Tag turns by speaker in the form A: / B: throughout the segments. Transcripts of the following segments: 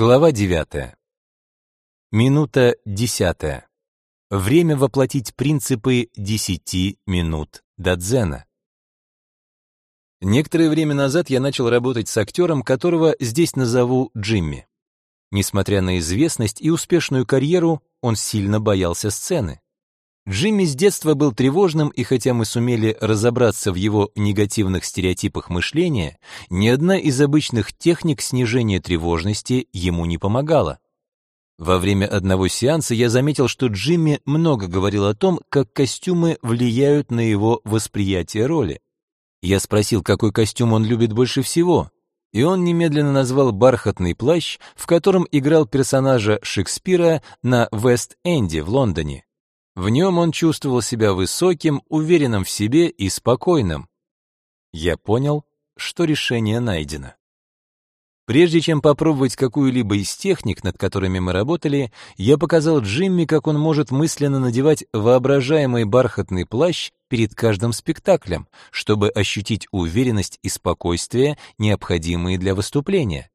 A: Глава 9. Минута 10. Время воплотить принципы 10 минут до дзена. Некоторое время назад я начал работать с актером, которого здесь назову Джимми. Несмотря на известность и успешную карьеру, он сильно боялся сцены. Джимми с детства был тревожным, и хотя мы сумели разобраться в его негативных стереотипах мышления, ни одна из обычных техник снижения тревожности ему не помогала. Во время одного сеанса я заметил, что Джимми много говорил о том, как костюмы влияют на его восприятие роли. Я спросил, какой костюм он любит больше всего, и он немедленно назвал бархатный плащ, в котором играл персонажа Шекспира на Вест-Энде в Лондоне. В нем он чувствовал себя высоким, уверенным в себе и спокойным. Я понял, что решение найдено. Прежде чем попробовать какую-либо из техник, над которыми мы работали, я показал Джимми, как он может мысленно надевать воображаемый бархатный плащ перед каждым спектаклем, чтобы ощутить уверенность и спокойствие, необходимые для выступления.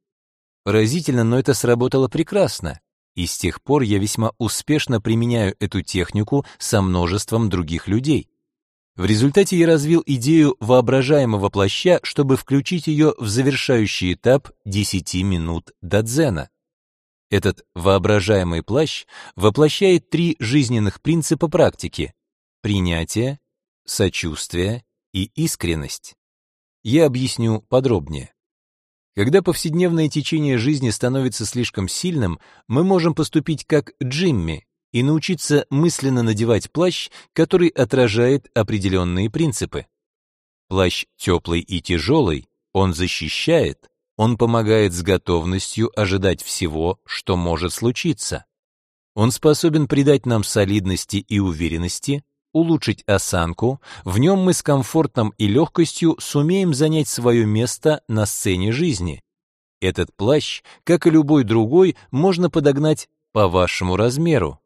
A: Поразительно, но это сработало прекрасно. И с тех пор я весьма успешно применяю эту технику со множеством других людей. В результате я развил идею воображаемого плаща, чтобы включить ее в завершающий этап 10 минут до дзена. Этот воображаемый плащ воплощает три жизненных принципа практики — принятие, сочувствие и искренность. Я объясню подробнее. Когда повседневное течение жизни становится слишком сильным, мы можем поступить как Джимми и научиться мысленно надевать плащ, который отражает определенные принципы. Плащ теплый и тяжелый, он защищает, он помогает с готовностью ожидать всего, что может случиться. Он способен придать нам солидности и уверенности, улучшить осанку, в нем мы с комфортом и легкостью сумеем занять свое место на сцене жизни. Этот плащ, как и любой другой, можно подогнать по вашему размеру.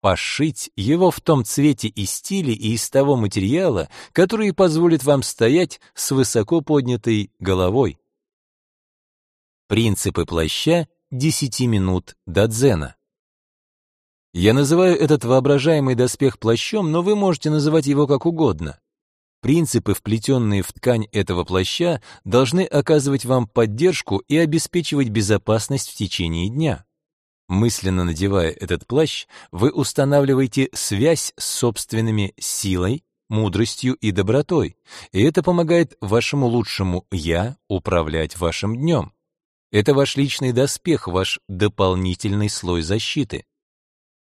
A: Пошить его в том цвете и стиле и из того материала, который позволит вам стоять с высоко поднятой головой. Принципы плаща 10 минут до дзена. Я называю этот воображаемый доспех плащом, но вы можете называть его как угодно. Принципы, вплетенные в ткань этого плаща, должны оказывать вам поддержку и обеспечивать безопасность в течение дня. Мысленно надевая этот плащ, вы устанавливаете связь с собственными силой, мудростью и добротой, и это помогает вашему лучшему «я» управлять вашим днем. Это ваш личный доспех, ваш дополнительный слой защиты.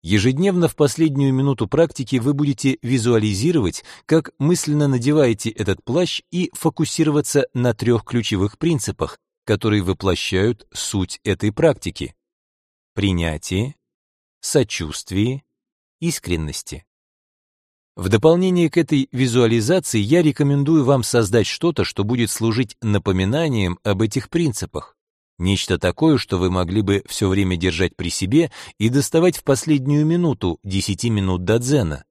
A: Ежедневно в последнюю минуту практики вы будете визуализировать, как мысленно надеваете этот плащ и фокусироваться на трех ключевых принципах, которые воплощают суть этой практики. Принятие, сочувствие, искренности. В дополнение к этой визуализации я рекомендую вам создать что-то, что будет служить напоминанием об этих принципах. Нечто такое, что вы могли бы все время держать при себе и доставать в последнюю минуту, 10 минут до дзена.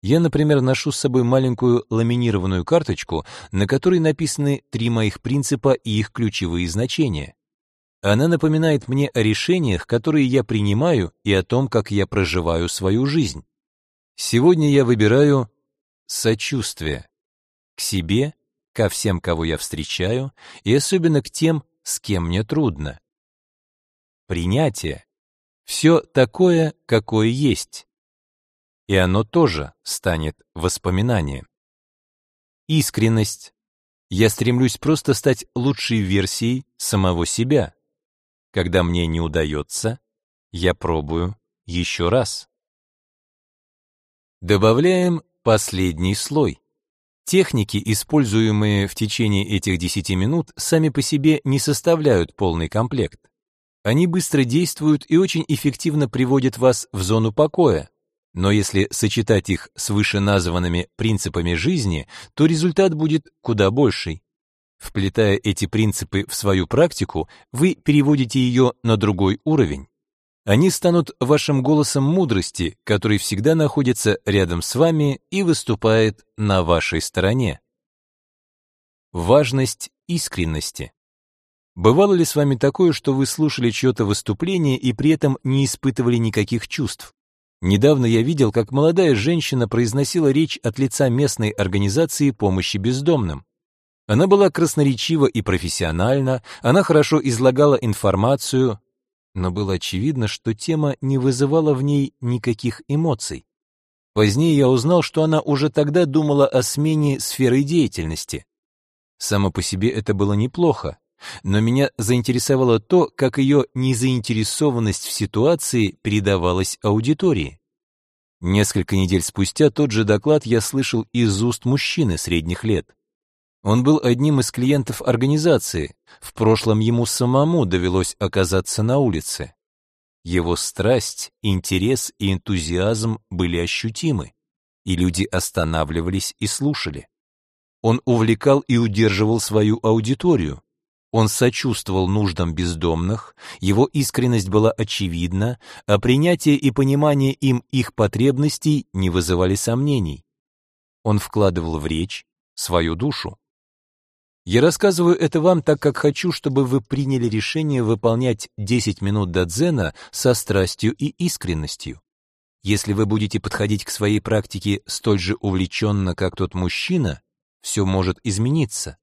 A: Я, например, ношу с собой маленькую ламинированную карточку, на которой написаны три моих принципа и их ключевые значения. Она напоминает мне о решениях, которые я принимаю, и о том, как я проживаю свою жизнь. Сегодня я выбираю сочувствие к себе, ко всем, кого я встречаю, и особенно к тем, с кем мне трудно. Принятие. Все такое, какое есть. И оно тоже станет воспоминанием. Искренность. Я стремлюсь просто стать лучшей версией самого себя. Когда мне не удается, я пробую еще раз. Добавляем последний слой. Техники, используемые в течение этих 10 минут, сами по себе не составляют полный комплект. Они быстро действуют и очень эффективно приводят вас в зону покоя. Но если сочетать их с вышеназванными принципами жизни, то результат будет куда больший. Вплетая эти принципы в свою практику, вы переводите ее на другой уровень. Они станут вашим голосом мудрости, который всегда находится рядом с вами и выступает на вашей стороне. Важность искренности. Бывало ли с вами такое, что вы слушали чье-то выступление и при этом не испытывали никаких чувств? Недавно я видел, как молодая женщина произносила речь от лица местной организации помощи бездомным. Она была красноречива и профессиональна, она хорошо излагала информацию, но было очевидно, что тема не вызывала в ней никаких эмоций. Позднее я узнал, что она уже тогда думала о смене сферы деятельности. Само по себе это было неплохо, но меня заинтересовало то, как ее незаинтересованность в ситуации передавалась аудитории. Несколько недель спустя тот же доклад я слышал из уст мужчины средних лет. Он был одним из клиентов организации, в прошлом ему самому довелось оказаться на улице. Его страсть, интерес и энтузиазм были ощутимы, и люди останавливались и слушали. Он увлекал и удерживал свою аудиторию, он сочувствовал нуждам бездомных, его искренность была очевидна, а принятие и понимание им их потребностей не вызывали сомнений. Он вкладывал в речь свою душу. Я рассказываю это вам, так как хочу, чтобы вы приняли решение выполнять 10 минут дадзена со страстью и искренностью. Если вы будете подходить к своей практике столь же увлеченно, как тот мужчина, все может измениться.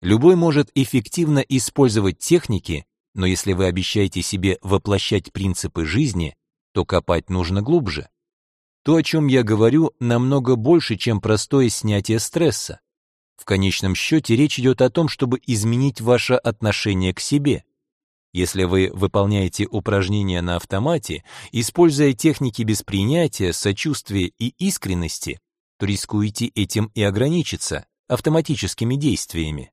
A: Любой может эффективно использовать техники, но если вы обещаете себе воплощать принципы жизни, то копать нужно глубже. То, о чем я говорю, намного больше, чем простое снятие стресса. В конечном счете речь идет о том, чтобы изменить ваше отношение к себе. Если вы выполняете упражнения на автомате, используя техники без принятия, сочувствия и искренности, то рискуете этим и ограничиться автоматическими действиями.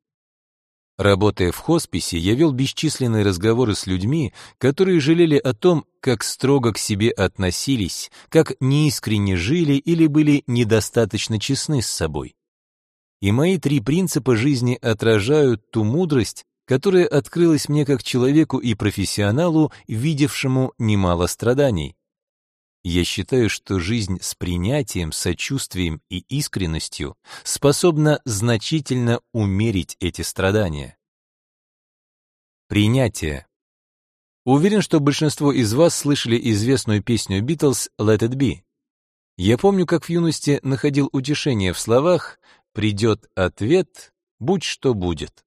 A: Работая в хосписе, я вел бесчисленные разговоры с людьми, которые жалели о том, как строго к себе относились, как неискренне жили или были недостаточно честны с собой. И мои три принципа жизни отражают ту мудрость, которая открылась мне как человеку и профессионалу, видевшему немало страданий. Я считаю, что жизнь с принятием, сочувствием и искренностью способна значительно умерить эти страдания. Принятие. Уверен, что большинство из вас слышали известную песню Beatles «Let it be». Я помню, как в юности находил утешение в словах «придет ответ, будь что будет».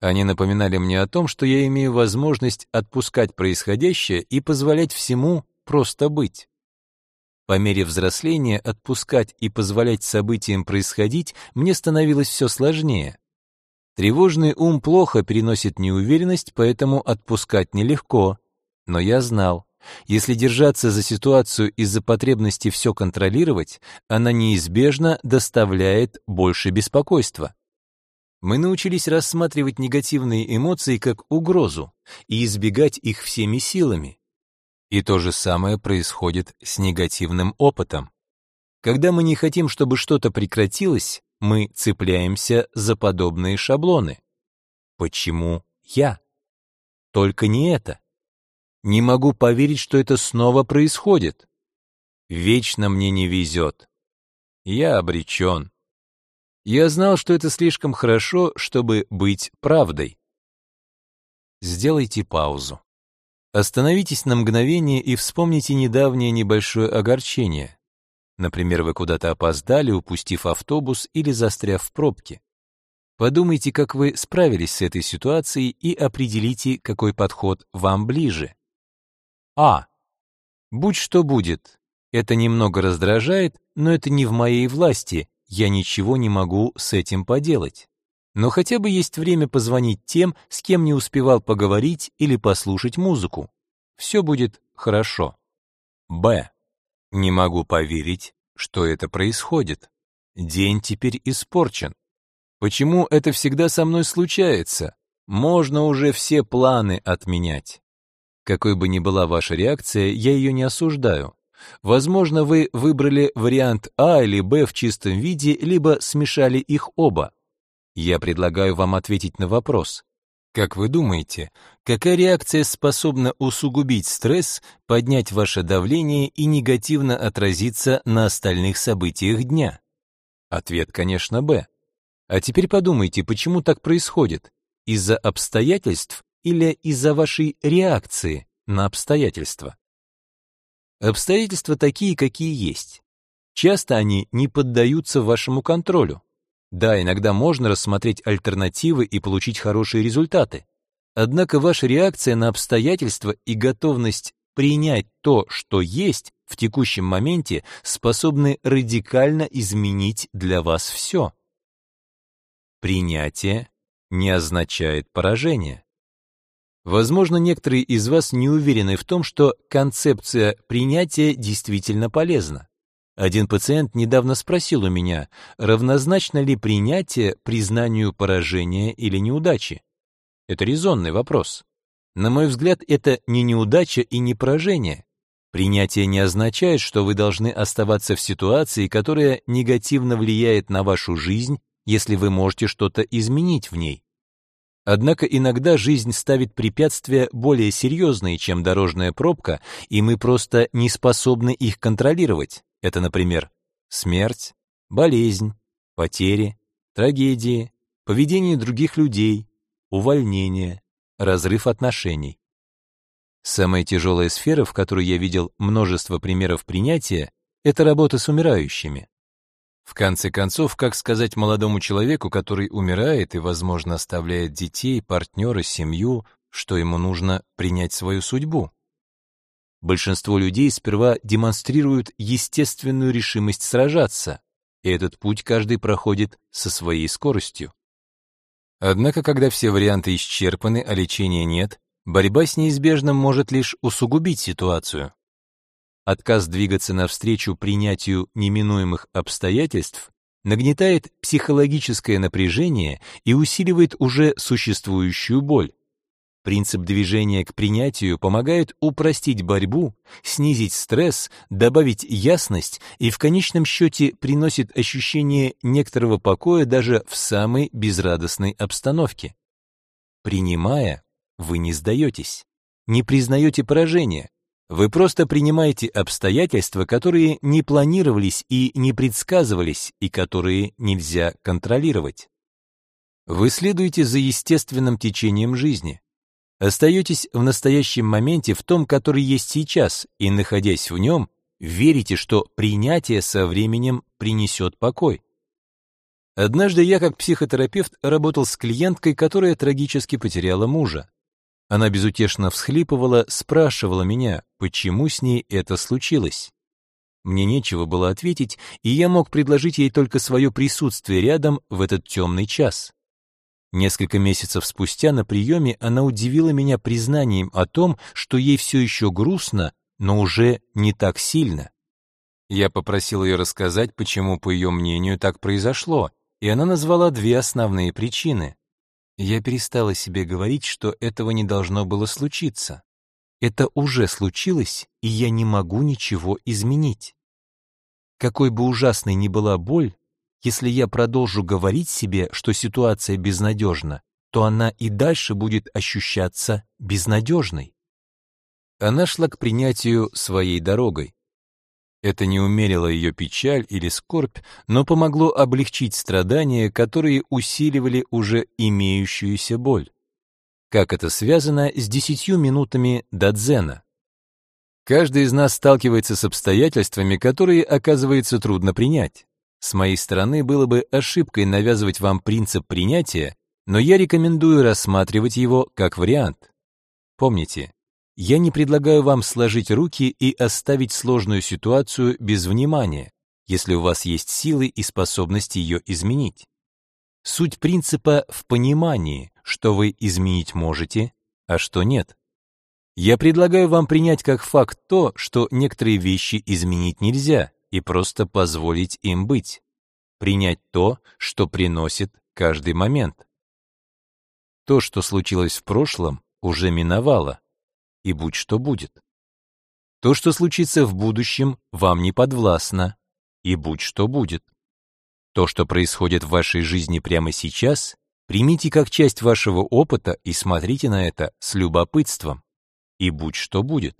A: Они напоминали мне о том, что я имею возможность отпускать происходящее и позволять всему просто быть. По мере взросления отпускать и позволять событиям происходить мне становилось все сложнее. Тревожный ум плохо переносит неуверенность, поэтому отпускать нелегко. Но я знал, если держаться за ситуацию из-за потребности все контролировать, она неизбежно доставляет больше беспокойства. Мы научились рассматривать негативные эмоции как угрозу и избегать их всеми силами. И то же самое происходит с негативным опытом. Когда мы не хотим, чтобы что-то прекратилось, мы цепляемся за подобные шаблоны. Почему я? Только не это. Не могу поверить, что это снова происходит. Вечно мне не везет. Я обречен. Я знал, что это слишком хорошо, чтобы быть правдой. Сделайте паузу. Остановитесь на мгновение и вспомните недавнее небольшое огорчение. Например, вы куда-то опоздали, упустив автобус или застряв в пробке. Подумайте, как вы справились с этой ситуацией и определите, какой подход вам ближе. А. Будь что будет. Это немного раздражает, но это не в моей власти, я ничего не могу с этим поделать. Но хотя бы есть время позвонить тем, с кем не успевал поговорить или послушать музыку. Все будет хорошо. Б. Не могу поверить, что это происходит. День теперь испорчен. Почему это всегда со мной случается? Можно уже все планы отменять. Какой бы ни была ваша реакция, я ее не осуждаю. Возможно, вы выбрали вариант А или Б в чистом виде, либо смешали их оба. Я предлагаю вам ответить на вопрос. Как вы думаете, какая реакция способна усугубить стресс, поднять ваше давление и негативно отразиться на остальных событиях дня? Ответ, конечно, Б. А теперь подумайте, почему так происходит? из-за обстоятельств или из-за вашей реакции на обстоятельства? Обстоятельства такие, какие есть. Часто они не поддаются вашему контролю. Да, иногда можно рассмотреть альтернативы и получить хорошие результаты. Однако ваша реакция на обстоятельства и готовность принять то, что есть в текущем моменте, способны радикально изменить для вас все. Принятие не означает поражение. Возможно, некоторые из вас не уверены в том, что концепция принятия действительно полезна. Один пациент недавно спросил у меня, равнозначно ли принятие признанию поражения или неудачи. Это резонный вопрос. На мой взгляд, это не неудача и не поражение. Принятие не означает, что вы должны оставаться в ситуации, которая негативно влияет на вашу жизнь, если вы можете что-то изменить в ней. Однако иногда жизнь ставит препятствия более серьезные, чем дорожная пробка, и мы просто не способны их контролировать. Это, например, смерть, болезнь, потери, трагедии, поведение других людей, увольнение, разрыв отношений. Самая тяжелая сфера, в которой я видел множество примеров принятия, это работа с умирающими. В конце концов, как сказать молодому человеку, который умирает и, возможно, оставляет детей, партнера, семью, что ему нужно принять свою судьбу? Большинство людей сперва демонстрируют естественную решимость сражаться, и этот путь каждый проходит со своей скоростью. Однако, когда все варианты исчерпаны, а лечения нет, борьба с неизбежным может лишь усугубить ситуацию. Отказ двигаться навстречу принятию неминуемых обстоятельств нагнетает психологическое напряжение и усиливает уже существующую боль. Принцип движения к принятию помогает упростить борьбу, снизить стресс, добавить ясность и в конечном счете приносит ощущение некоторого покоя даже в самой безрадостной обстановке. Принимая, вы не сдаетесь, не признаете поражения, вы просто принимаете обстоятельства, которые не планировались и не предсказывались, и которые нельзя контролировать. Вы следуете за естественным течением жизни. Остаетесь в настоящем моменте, в том, который есть сейчас, и, находясь в нем, верите, что принятие со временем принесет покой. Однажды я, как психотерапевт, работал с клиенткой, которая трагически потеряла мужа. Она безутешно всхлипывала, спрашивала меня, почему с ней это случилось. Мне нечего было ответить, и я мог предложить ей только свое присутствие рядом в этот темный час. Несколько месяцев спустя на приеме она удивила меня признанием о том, что ей все еще грустно, но уже не так сильно. Я попросил ее рассказать, почему, по ее мнению, так произошло, и она назвала две основные причины. Я перестала себе говорить, что этого не должно было случиться. Это уже случилось, и я не могу ничего изменить. Какой бы ужасной ни была боль, если я продолжу говорить себе, что ситуация безнадежна, то она и дальше будет ощущаться безнадежной. Она шла к принятию своей дорогой. Это не умерило ее печаль или скорбь, но помогло облегчить страдания, которые усиливали уже имеющуюся боль. Как это связано с десятью минутами до дзена? Каждый из нас сталкивается с обстоятельствами, которые, оказывается, трудно принять. С моей стороны было бы ошибкой навязывать вам принцип принятия, но я рекомендую рассматривать его как вариант. Помните, я не предлагаю вам сложить руки и оставить сложную ситуацию без внимания, если у вас есть силы и способность ее изменить. Суть принципа в понимании, что вы изменить можете, а что нет. Я предлагаю вам принять как факт то, что некоторые вещи изменить нельзя, и просто позволить им быть. Принять то, что приносит каждый момент. То, что случилось в прошлом, уже миновало, и будь что будет. То, что случится в будущем, вам не подвластно, и будь что будет. То, что происходит в вашей жизни прямо сейчас, примите как часть вашего опыта и смотрите на это с любопытством, и будь что будет.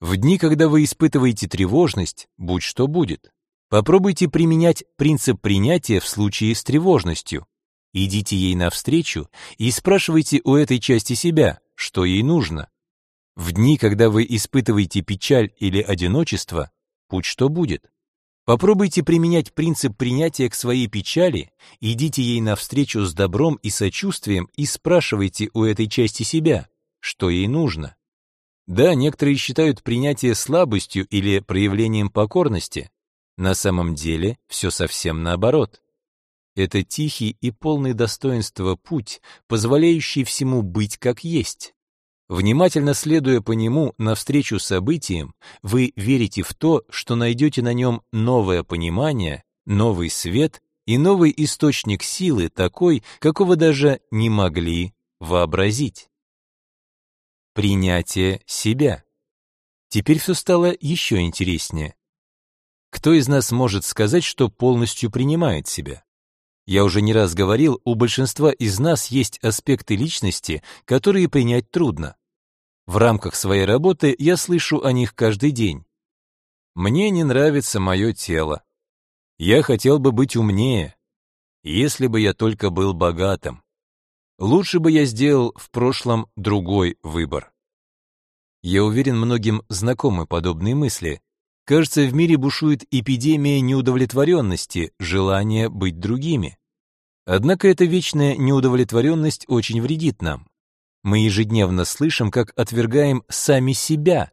A: В дни, когда вы испытываете тревожность, будь что будет, попробуйте применять принцип принятия в случае с тревожностью. Идите ей навстречу и спрашивайте у этой части себя, что ей нужно. В дни, когда вы испытываете печаль или одиночество, путь что будет? Попробуйте применять принцип принятия к своей печали, идите ей навстречу с добром и сочувствием и спрашивайте у этой части себя, что ей нужно. Да, некоторые считают принятие слабостью или проявлением покорности. На самом деле все совсем наоборот. Это тихий и полный достоинства путь, позволяющий всему быть как есть. Внимательно следуя по нему навстречу событиям, вы верите в то, что найдете на нем новое понимание, новый свет и новый источник силы, такой, какого даже не могли вообразить. Принятие себя. Теперь все стало еще интереснее. Кто из нас может сказать, что полностью принимает себя? Я уже не раз говорил, у большинства из нас есть аспекты личности, которые принять трудно. В рамках своей работы я слышу о них каждый день. Мне не нравится мое тело. Я хотел бы быть умнее, если бы я только был богатым. Лучше бы я сделал в прошлом другой выбор. Я уверен, многим знакомы подобные мысли. Кажется, в мире бушует эпидемия неудовлетворенности, желания быть другими. Однако эта вечная неудовлетворенность очень вредит нам. Мы ежедневно слышим, как отвергаем сами себя,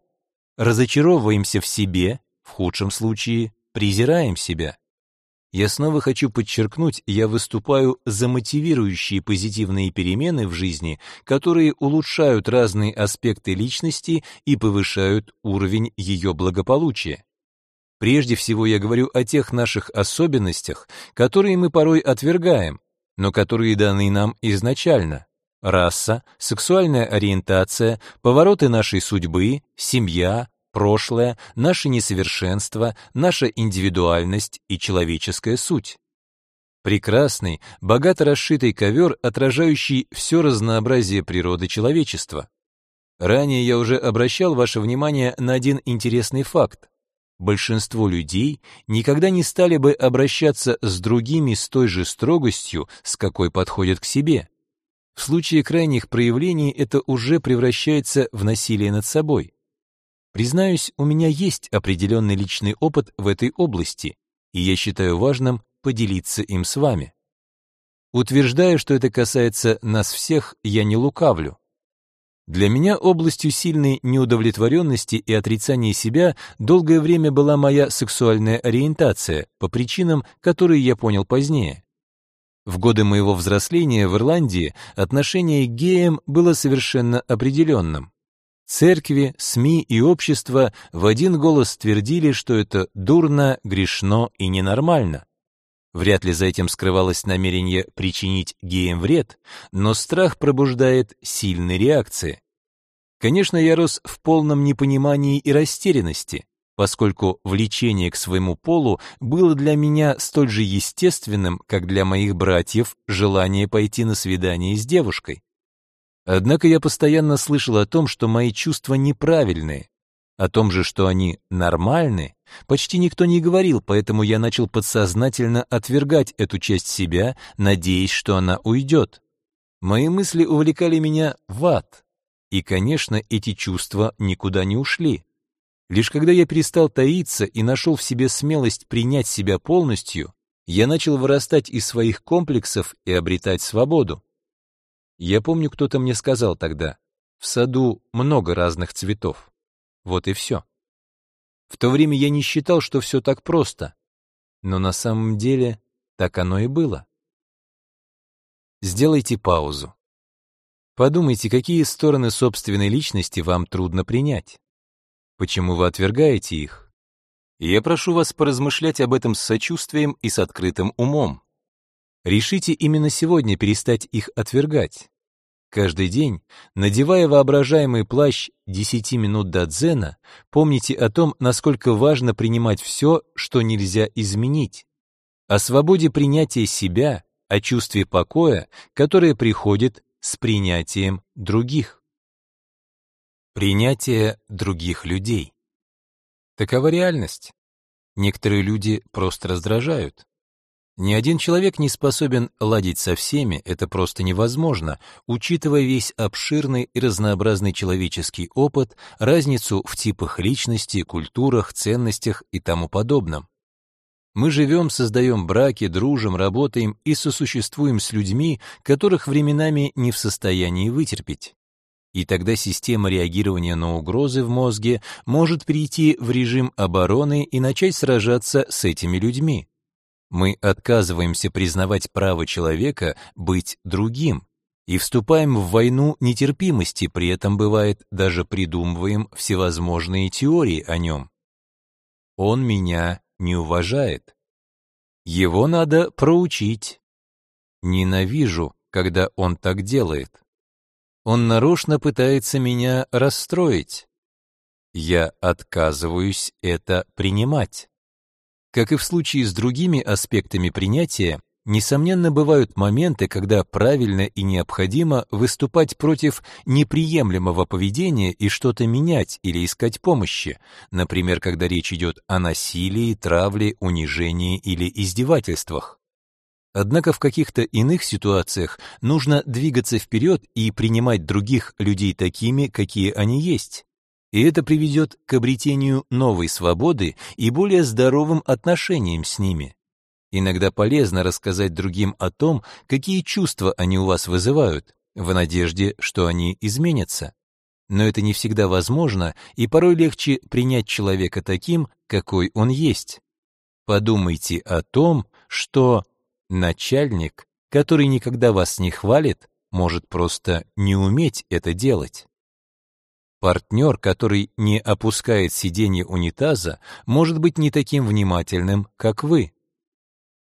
A: разочаровываемся в себе, в худшем случае презираем себя. Я снова хочу подчеркнуть, я выступаю за мотивирующие позитивные перемены в жизни, которые улучшают разные аспекты личности и повышают уровень ее благополучия. Прежде всего я говорю о тех наших особенностях, которые мы порой отвергаем, но которые даны нам изначально. Раса, сексуальная ориентация, повороты нашей судьбы, семья, прошлое, наше несовершенство, наша индивидуальность и человеческая суть. Прекрасный, богато расшитый ковер, отражающий все разнообразие природы человечества. Ранее я уже обращал ваше внимание на один интересный факт большинство людей никогда не стали бы обращаться с другими с той же строгостью, с какой подходят к себе. В случае крайних проявлений это уже превращается в насилие над собой. Признаюсь, у меня есть определенный личный опыт в этой области, и я считаю важным поделиться им с вами. Утверждая, что это касается нас всех, я не лукавлю. Для меня областью сильной неудовлетворенности и отрицания себя долгое время была моя сексуальная ориентация, по причинам, которые я понял позднее. В годы моего взросления в Ирландии отношение к геям было совершенно определенным. Церкви, СМИ и общество в один голос твердили, что это дурно, грешно и ненормально. Вряд ли за этим скрывалось намерение причинить геям вред, но страх пробуждает сильные реакции. Конечно, я рос в полном непонимании и растерянности, поскольку влечение к своему полу было для меня столь же естественным, как для моих братьев желание пойти на свидание с девушкой. Однако я постоянно слышал о том, что мои чувства неправильные, о том же, что они нормальны, почти никто не говорил, поэтому я начал подсознательно отвергать эту часть себя, надеясь, что она уйдет. Мои мысли увлекали меня в ад, и, конечно, эти чувства никуда не ушли. Лишь когда я перестал таиться и нашел в себе смелость принять себя полностью, я начал вырастать из своих комплексов и обретать свободу. Я помню, кто-то мне сказал тогда, в саду много разных цветов. Вот и все. В то время я не считал, что все так просто, но на самом деле так оно и было. Сделайте паузу. Подумайте, какие стороны собственной личности вам трудно принять. Почему вы отвергаете их? я прошу вас поразмышлять об этом с сочувствием и с открытым умом. Решите именно сегодня перестать их отвергать. Каждый день, надевая воображаемый плащ 10 минут до дзена, помните о том, насколько важно принимать все, что нельзя изменить. О свободе принятия себя, о чувстве покоя, которое приходит с принятием других. Принятие других людей. Такова реальность. Некоторые люди просто раздражают. Ни один человек не способен ладить со всеми, это просто невозможно, учитывая весь обширный и разнообразный человеческий опыт, разницу в типах личности, культурах, ценностях и тому подобном. Мы живем, создаем браки, дружим, работаем и сосуществуем с людьми, которых временами не в состоянии вытерпеть. И тогда система реагирования на угрозы в мозге может перейти в режим обороны и начать сражаться с этими людьми. Мы отказываемся признавать право человека быть другим и вступаем в войну нетерпимости, при этом бывает даже придумываем всевозможные теории о нем. Он меня не уважает. Его надо проучить. Ненавижу, когда он так делает. Он нарочно пытается меня расстроить. Я отказываюсь это принимать. Как и в случае с другими аспектами принятия, несомненно бывают моменты, когда правильно и необходимо выступать против неприемлемого поведения и что-то менять или искать помощи, например, когда речь идет о насилии, травле, унижении или издевательствах. Однако в каких-то иных ситуациях нужно двигаться вперед и принимать других людей такими, какие они есть и это приведет к обретению новой свободы и более здоровым отношениям с ними. Иногда полезно рассказать другим о том, какие чувства они у вас вызывают, в надежде, что они изменятся. Но это не всегда возможно, и порой легче принять человека таким, какой он есть. Подумайте о том, что начальник, который никогда вас не хвалит, может просто не уметь это делать. Партнер, который не опускает сиденье унитаза, может быть не таким внимательным, как вы.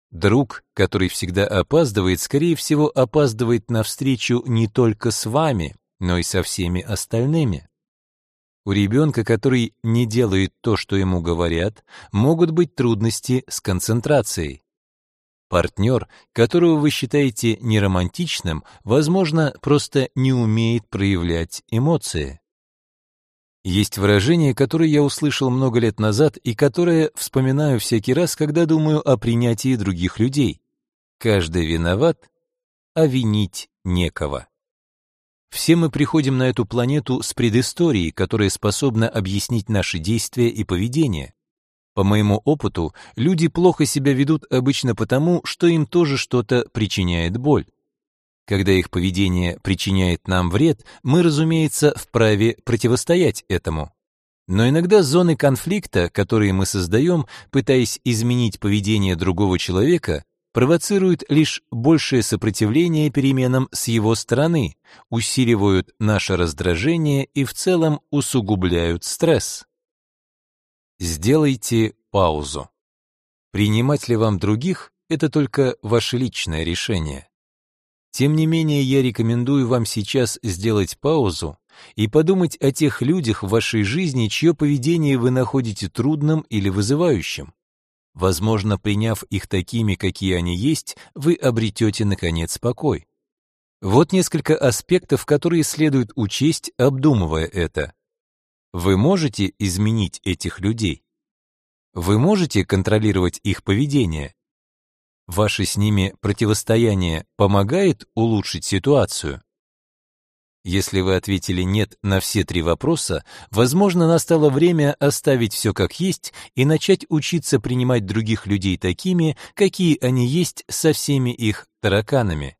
A: Друг, который всегда опаздывает, скорее всего, опаздывает на встречу не только с вами, но и со всеми остальными. У ребенка, который не делает то, что ему говорят, могут быть трудности с концентрацией. Партнер, которого вы считаете неромантичным, возможно, просто не умеет проявлять эмоции. Есть выражение, которое я услышал много лет назад и которое вспоминаю всякий раз, когда думаю о принятии других людей. Каждый виноват, а винить некого. Все мы приходим на эту планету с предысторией, которая способна объяснить наши действия и поведение. По моему опыту, люди плохо себя ведут обычно потому, что им тоже что-то причиняет боль. Когда их поведение причиняет нам вред, мы, разумеется, вправе противостоять этому. Но иногда зоны конфликта, которые мы создаем, пытаясь изменить поведение другого человека, провоцируют лишь большее сопротивление переменам с его стороны, усиливают наше раздражение и в целом усугубляют стресс. Сделайте паузу. Принимать ли вам других – это только ваше личное решение. Тем не менее, я рекомендую вам сейчас сделать паузу и подумать о тех людях в вашей жизни, чье поведение вы находите трудным или вызывающим. Возможно, приняв их такими, какие они есть, вы обретете, наконец, покой. Вот несколько аспектов, которые следует учесть, обдумывая это. Вы можете изменить этих людей? Вы можете контролировать их поведение? Ваше с ними противостояние помогает улучшить ситуацию? Если вы ответили «нет» на все три вопроса, возможно, настало время оставить все как есть и начать учиться принимать других людей такими, какие они есть со всеми их тараканами.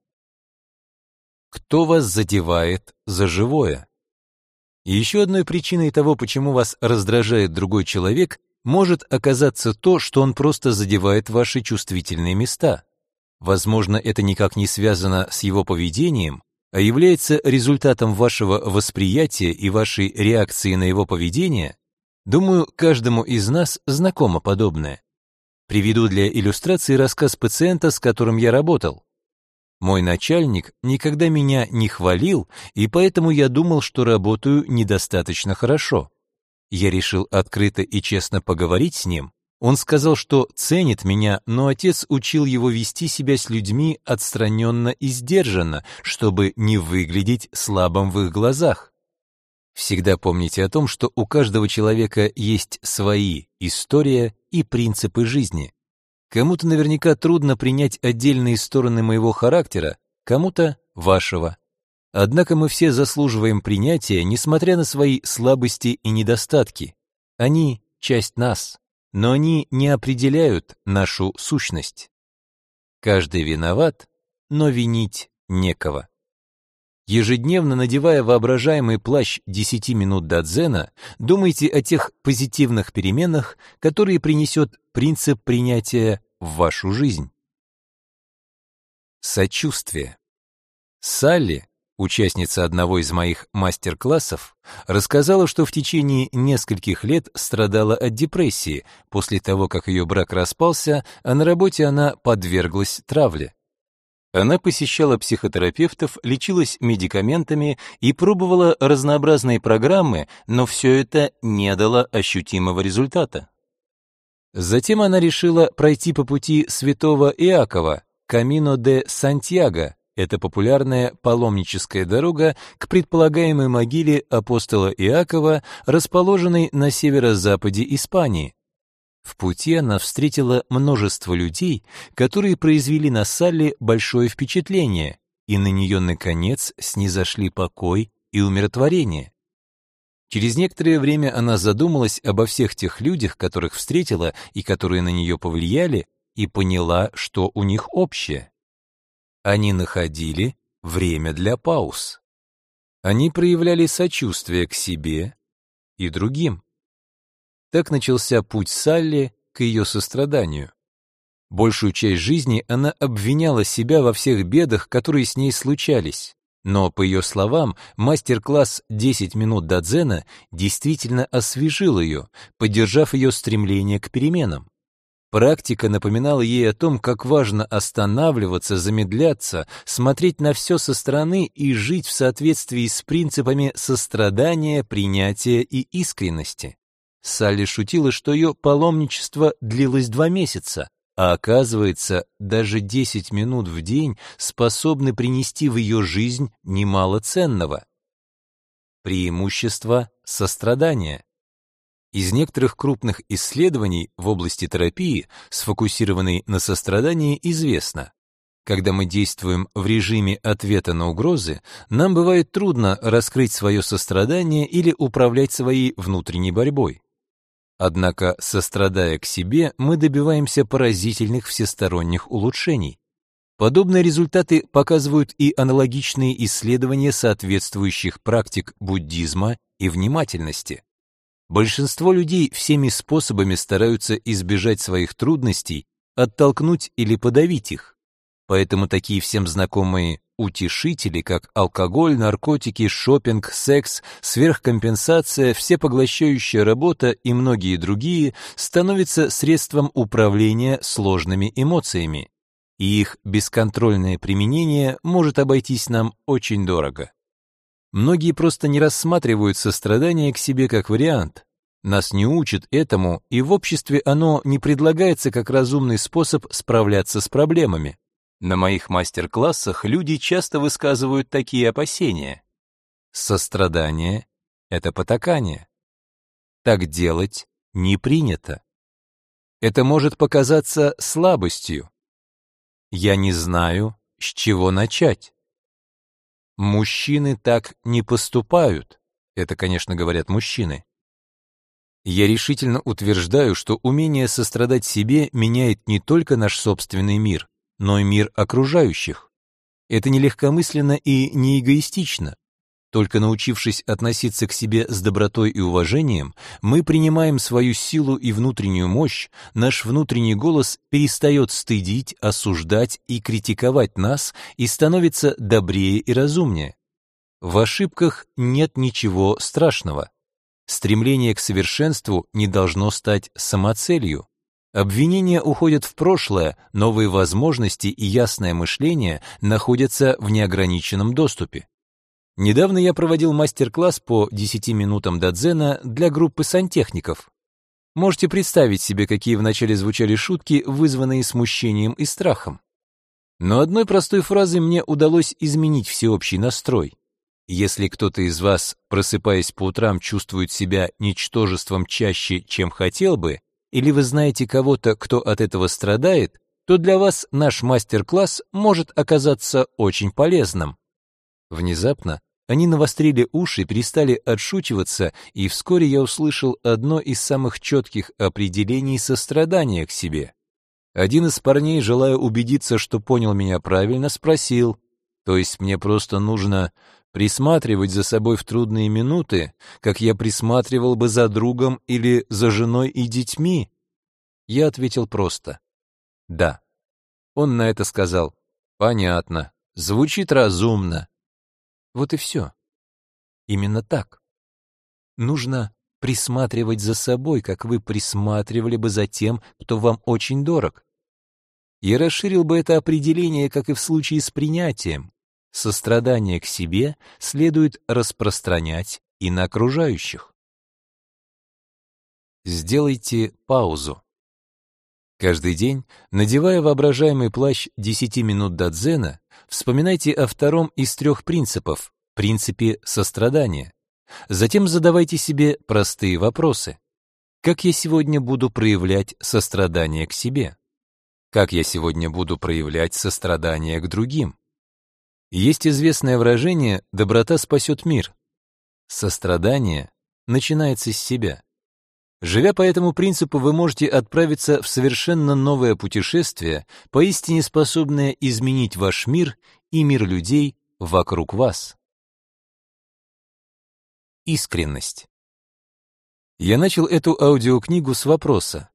A: Кто вас задевает за живое? еще одной причиной того, почему вас раздражает другой человек, может оказаться то, что он просто задевает ваши чувствительные места. Возможно, это никак не связано с его поведением, а является результатом вашего восприятия и вашей реакции на его поведение, думаю, каждому из нас знакомо подобное. Приведу для иллюстрации рассказ пациента, с которым я работал. Мой начальник никогда меня не хвалил, и поэтому я думал, что работаю недостаточно хорошо. Я решил открыто и честно поговорить с ним. Он сказал, что ценит меня, но отец учил его вести себя с людьми отстраненно и сдержанно, чтобы не выглядеть слабым в их глазах. Всегда помните о том, что у каждого человека есть свои история и принципы жизни. Кому-то наверняка трудно принять отдельные стороны моего характера, кому-то вашего. Однако мы все заслуживаем принятия, несмотря на свои слабости и недостатки. Они — часть нас, но они не определяют нашу сущность. Каждый виноват, но винить некого. Ежедневно надевая воображаемый плащ 10 минут до дзена, думайте о тех позитивных переменах, которые принесет принцип принятия в вашу жизнь. Сочувствие. Салли, участница одного из моих мастер-классов, рассказала, что в течение нескольких лет страдала от депрессии после того, как ее брак распался, а на работе она подверглась травле. Она посещала психотерапевтов, лечилась медикаментами и пробовала разнообразные программы, но все это не дало ощутимого результата. Затем она решила пройти по пути святого Иакова, Камино де Сантьяго, это популярная паломническая дорога к предполагаемой могиле апостола Иакова, расположенной на северо-западе Испании. В пути она встретила множество людей, которые произвели на Салли большое впечатление, и на нее, наконец, снизошли покой и умиротворение. Через некоторое время она задумалась обо всех тех людях, которых встретила и которые на нее повлияли, и поняла, что у них общее. Они находили время для пауз. Они проявляли сочувствие к себе и другим. Так начался путь Салли к ее состраданию. Большую часть жизни она обвиняла себя во всех бедах, которые с ней случались. Но, по ее словам, мастер-класс «10 минут до дзена» действительно освежил ее, поддержав ее стремление к переменам. Практика напоминала ей о том, как важно останавливаться, замедляться, смотреть на все со стороны и жить в соответствии с принципами сострадания, принятия и искренности. Салли шутила, что ее паломничество длилось два месяца, а оказывается, даже 10 минут в день способны принести в ее жизнь немало ценного. Преимущество сострадания. Из некоторых крупных исследований в области терапии, сфокусированной на сострадании, известно, когда мы действуем в режиме ответа на угрозы, нам бывает трудно раскрыть свое сострадание или управлять своей внутренней борьбой. Однако, сострадая к себе, мы добиваемся поразительных всесторонних улучшений. Подобные результаты показывают и аналогичные исследования соответствующих практик буддизма и внимательности. Большинство людей всеми способами стараются избежать своих трудностей, оттолкнуть или подавить их. Поэтому такие всем знакомые утешители, как алкоголь, наркотики, шопинг, секс, сверхкомпенсация, всепоглощающая работа и многие другие, становятся средством управления сложными эмоциями. И их бесконтрольное применение может обойтись нам очень дорого. Многие просто не рассматривают сострадание к себе как вариант. Нас не учат этому, и в обществе оно не предлагается как разумный способ справляться с проблемами. На моих мастер-классах люди часто высказывают такие опасения. Сострадание — это потакание. Так делать не принято. Это может показаться слабостью. Я не знаю, с чего начать. Мужчины так не поступают. Это, конечно, говорят мужчины. Я решительно утверждаю, что умение сострадать себе меняет не только наш собственный мир, но и мир окружающих. Это не легкомысленно и не эгоистично. Только научившись относиться к себе с добротой и уважением, мы принимаем свою силу и внутреннюю мощь, наш внутренний голос перестает стыдить, осуждать и критиковать нас и становится добрее и разумнее. В ошибках нет ничего страшного. Стремление к совершенству не должно стать самоцелью. Обвинения уходят в прошлое, новые возможности и ясное мышление находятся в неограниченном доступе. Недавно я проводил мастер-класс по 10 минутам до дзена для группы сантехников. Можете представить себе, какие вначале звучали шутки, вызванные смущением и страхом. Но одной простой фразой мне удалось изменить всеобщий настрой. Если кто-то из вас, просыпаясь по утрам, чувствует себя ничтожеством чаще, чем хотел бы, или вы знаете кого-то, кто от этого страдает, то для вас наш мастер-класс может оказаться очень полезным. Внезапно они навострили уши, перестали отшучиваться, и вскоре я услышал одно из самых четких определений сострадания к себе. Один из парней, желая убедиться, что понял меня правильно, спросил, то есть мне просто нужно присматривать за собой в трудные минуты, как я присматривал бы за другом или за женой и детьми? Я ответил просто «да». Он на это сказал «понятно, звучит разумно». Вот и все. Именно так. Нужно присматривать за собой, как вы присматривали бы за тем, кто вам очень дорог. Я расширил бы это определение, как и в случае с принятием. Сострадание к себе следует распространять и на окружающих. Сделайте паузу. Каждый день, надевая воображаемый плащ 10 минут до дзена, вспоминайте о втором из трех принципов, принципе сострадания. Затем задавайте себе простые вопросы. Как я сегодня буду проявлять сострадание к себе? Как я сегодня буду проявлять сострадание к другим? Есть известное выражение «доброта спасет мир». Сострадание начинается с себя. Живя по этому принципу, вы можете отправиться в совершенно новое путешествие, поистине способное изменить ваш мир и мир людей вокруг вас. Искренность. Я начал эту аудиокнигу с вопроса.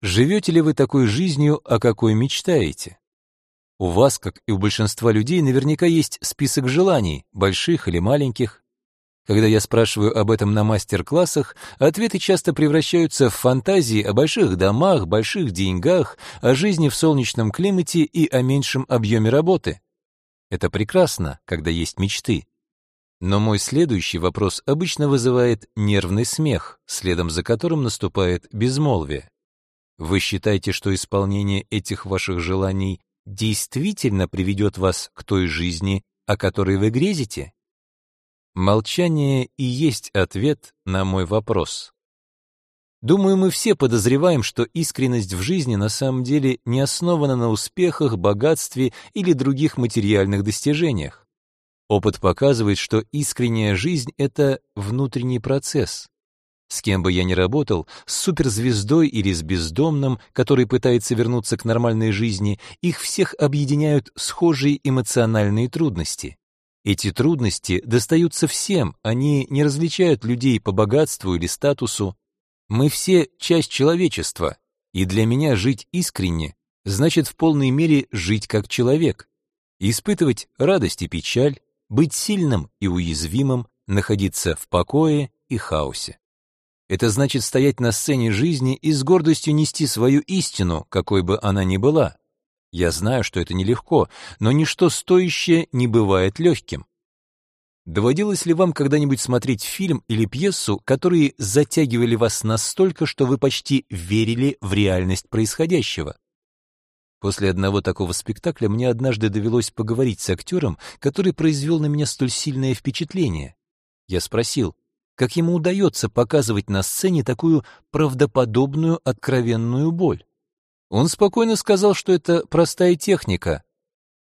A: Живете ли вы такой жизнью, о какой мечтаете? У вас, как и у большинства людей, наверняка есть список желаний, больших или маленьких. Когда я спрашиваю об этом на мастер-классах, ответы часто превращаются в фантазии о больших домах, больших деньгах, о жизни в солнечном климате и о меньшем объеме работы. Это прекрасно, когда есть мечты. Но мой следующий вопрос обычно вызывает нервный смех, следом за которым наступает безмолвие. Вы считаете, что исполнение этих ваших желаний действительно приведет вас к той жизни, о которой вы грезите? Молчание и есть ответ на мой вопрос. Думаю, мы все подозреваем, что искренность в жизни на самом деле не основана на успехах, богатстве или других материальных достижениях. Опыт показывает, что искренняя жизнь — это внутренний процесс. С кем бы я ни работал, с суперзвездой или с бездомным, который пытается вернуться к нормальной жизни, их всех объединяют схожие эмоциональные трудности. Эти трудности достаются всем, они не различают людей по богатству или статусу. Мы все часть человечества, и для меня жить искренне значит в полной мере жить как человек, испытывать радость и печаль, быть сильным и уязвимым, находиться в покое и хаосе. Это значит стоять на сцене жизни и с гордостью нести свою истину, какой бы она ни была. Я знаю, что это нелегко, но ничто стоящее не бывает легким. Доводилось ли вам когда-нибудь смотреть фильм или пьесу, которые затягивали вас настолько, что вы почти верили в реальность происходящего? После одного такого спектакля мне однажды довелось поговорить с актером, который произвел на меня столь сильное впечатление. Я спросил, как ему удается показывать на сцене такую правдоподобную откровенную боль. Он спокойно сказал, что это простая техника.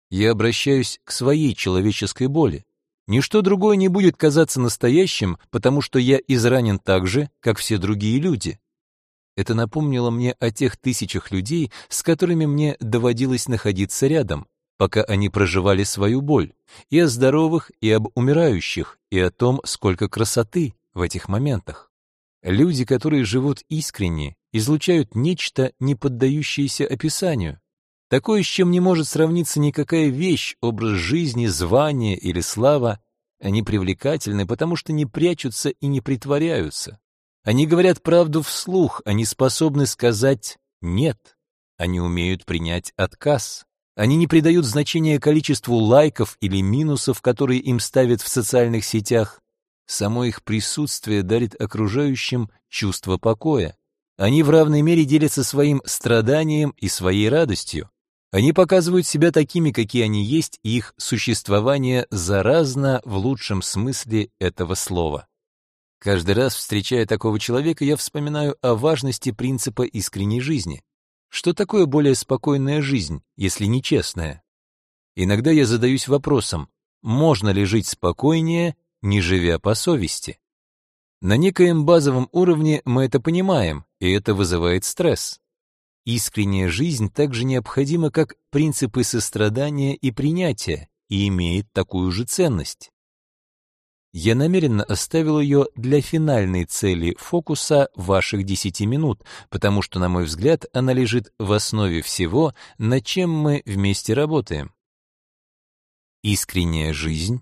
A: Я обращаюсь к своей человеческой боли. Ничто другое не будет казаться настоящим, потому что я изранен так же, как все другие люди. Это напомнило мне о тех тысячах людей, с которыми мне доводилось находиться рядом, пока они проживали свою боль, и о здоровых, и об умирающих, и о том, сколько красоты в этих моментах. Люди, которые живут искренне, излучают нечто, не поддающееся описанию. Такое, с чем не может сравниться никакая вещь, образ жизни, звание или слава. Они привлекательны, потому что не прячутся и не притворяются. Они говорят правду вслух, они способны сказать «нет». Они умеют принять отказ. Они не придают значения количеству лайков или минусов, которые им ставят в социальных сетях. Само их присутствие дарит окружающим чувство покоя. Они в равной мере делятся своим страданием и своей радостью. Они показывают себя такими, какие они есть, и их существование заразно в лучшем смысле этого слова. Каждый раз, встречая такого человека, я вспоминаю о важности принципа искренней жизни. Что такое более спокойная жизнь, если не честная? Иногда я задаюсь вопросом, можно ли жить спокойнее, не живя по совести? На некоем базовом уровне мы это понимаем, и это вызывает стресс. Искренняя жизнь также необходима, как принципы сострадания и принятия, и имеет такую же ценность. Я намеренно оставил ее для финальной цели фокуса ваших 10 минут, потому что, на мой взгляд, она лежит в основе всего, над чем мы вместе работаем. Искренняя жизнь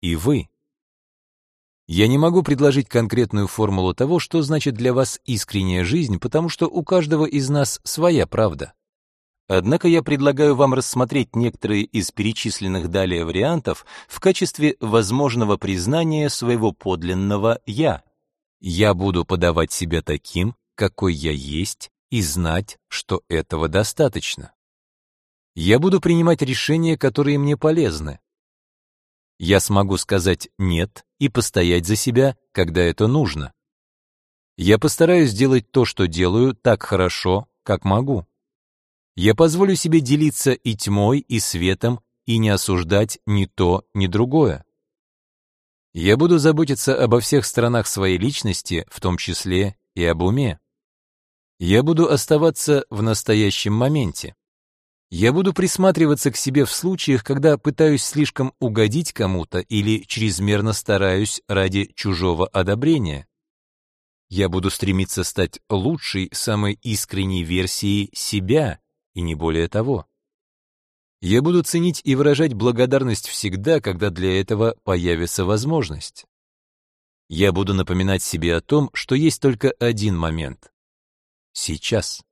A: и вы. Я не могу предложить конкретную формулу того, что значит для вас искренняя жизнь, потому что у каждого из нас своя правда. Однако я предлагаю вам рассмотреть некоторые из перечисленных далее вариантов в качестве возможного признания своего подлинного «я». Я буду подавать себя таким, какой я есть, и знать, что этого достаточно. Я буду принимать решения, которые мне полезны. Я смогу сказать «нет» и постоять за себя, когда это нужно. Я постараюсь сделать то, что делаю, так хорошо, как могу. Я позволю себе делиться и тьмой, и светом, и не осуждать ни то, ни другое. Я буду заботиться обо всех сторонах своей личности, в том числе и об уме. Я буду оставаться в настоящем моменте. Я буду присматриваться к себе в случаях, когда пытаюсь слишком угодить кому-то или чрезмерно стараюсь ради чужого одобрения. Я буду стремиться стать лучшей, самой искренней версией себя, и не более того. Я буду ценить и выражать благодарность всегда, когда для этого появится возможность. Я буду напоминать себе о том, что есть только один момент. Сейчас.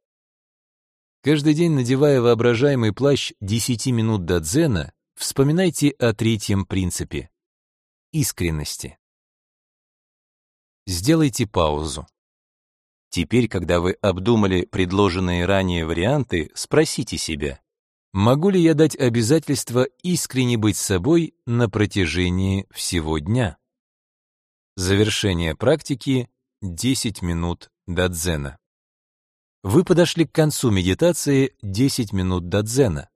A: Каждый день, надевая воображаемый плащ 10 минут до дзена, вспоминайте о третьем принципе — искренности. Сделайте паузу. Теперь, когда вы обдумали предложенные ранее варианты, спросите себя, могу ли я дать обязательство искренне быть собой на протяжении всего дня? Завершение практики 10 минут до дзена. Вы подошли к концу медитации 10 минут до дзена.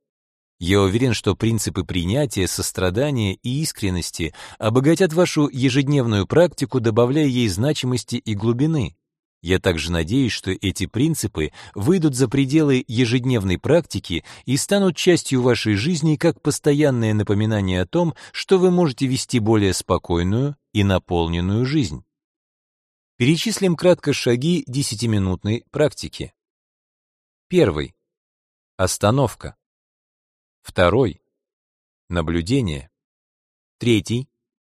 A: Я уверен, что принципы принятия, сострадания и искренности обогатят вашу ежедневную практику, добавляя ей значимости и глубины. Я также надеюсь, что эти принципы выйдут за пределы ежедневной практики и станут частью вашей жизни как постоянное напоминание о том, что вы можете вести более спокойную и наполненную жизнь. Перечислим кратко шаги десятиминутной практики. Первый. Остановка. Второй. Наблюдение. Третий.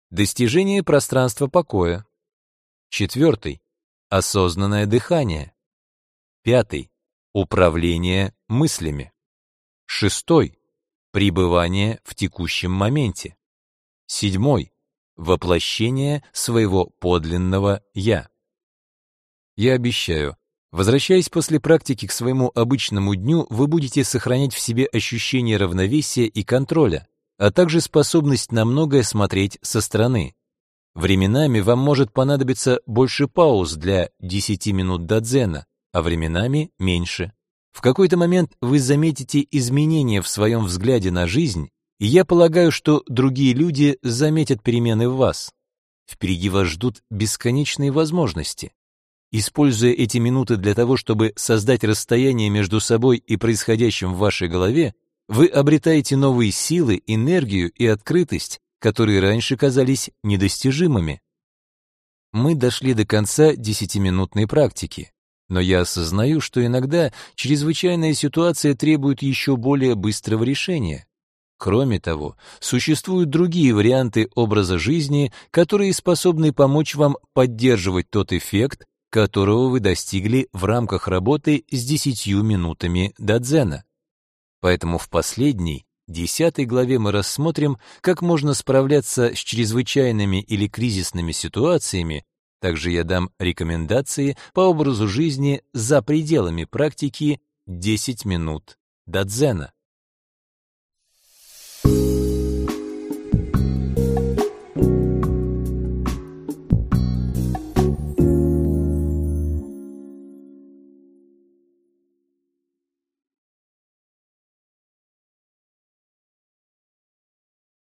A: Достижение пространства покоя. Четвертый. Осознанное дыхание. Пятый. Управление мыслями. Шестой. Пребывание в текущем моменте. Седьмой. Воплощение своего подлинного «я». Я обещаю, возвращаясь после практики к своему обычному дню, вы будете сохранять в себе ощущение равновесия и контроля, а также способность на многое смотреть со стороны. Временами вам может понадобиться больше пауз для 10 минут до дзена, а временами меньше. В какой-то момент вы заметите изменения в своем взгляде на жизнь, и я полагаю, что другие люди заметят перемены в вас. Впереди вас ждут бесконечные возможности. Используя эти минуты для того, чтобы создать расстояние между собой и происходящим в вашей голове, вы обретаете новые силы, энергию и открытость, которые раньше казались недостижимыми. Мы дошли до конца десятиминутной практики, но я осознаю, что иногда чрезвычайная ситуация требует еще более быстрого решения. Кроме того, существуют другие варианты образа жизни, которые способны помочь вам поддерживать тот эффект, которого вы достигли в рамках работы с десятью минутами до дзена. Поэтому в последней, десятой главе мы рассмотрим, как можно справляться с чрезвычайными или кризисными ситуациями, также я дам рекомендации по образу жизни за пределами практики 10 минут до дзена. Thank you